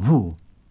物。